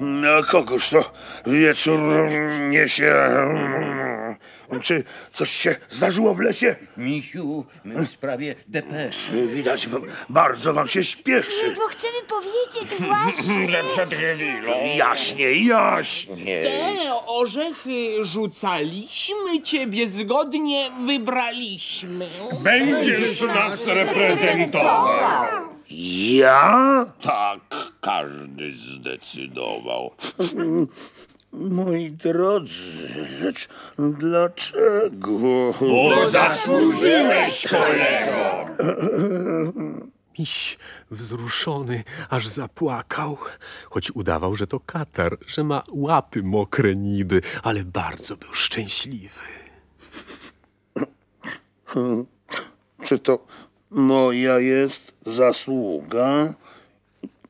No, kogoż to wieczór niesie. Czy coś się zdarzyło w lesie? Misiu, my w sprawie depeszy. Widać, w- bardzo wam się śpieszy. Bo chcemy powiedzieć właśnie. Że przed chwilą. Jaśnie, jaśnie. Te orzechy rzucaliśmy, ciebie zgodnie wybraliśmy. Będziesz nas reprezentował. Ja? Tak, każdy zdecydował. Moi drodzy, lecz dlaczego? Bo zasłużyłeś, kolego! Miś wzruszony aż zapłakał, choć udawał, że to katar, że ma łapy mokre niby, ale bardzo był szczęśliwy. Czy to moja jest zasługa?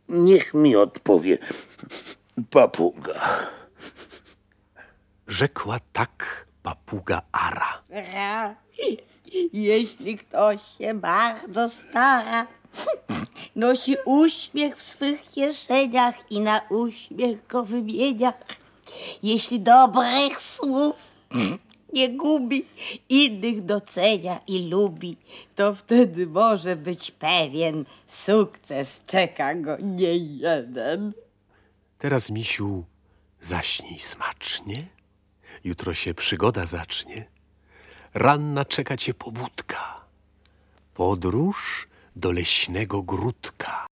Niech mi odpowie papuga. Rzekła tak papuga Ara. Ra. Jeśli ktoś się bardzo stara, nosi uśmiech w swych kieszeniach i na uśmiech go wymienia. Jeśli dobrych słów nie gubi, innych docenia i lubi, to wtedy może być pewien, sukces czeka go nie jeden. Teraz, misiu, zaśnij smacznie. Jutro się przygoda zacznie. Ranna czeka cię pobudka. Podróż do leśnego gródka.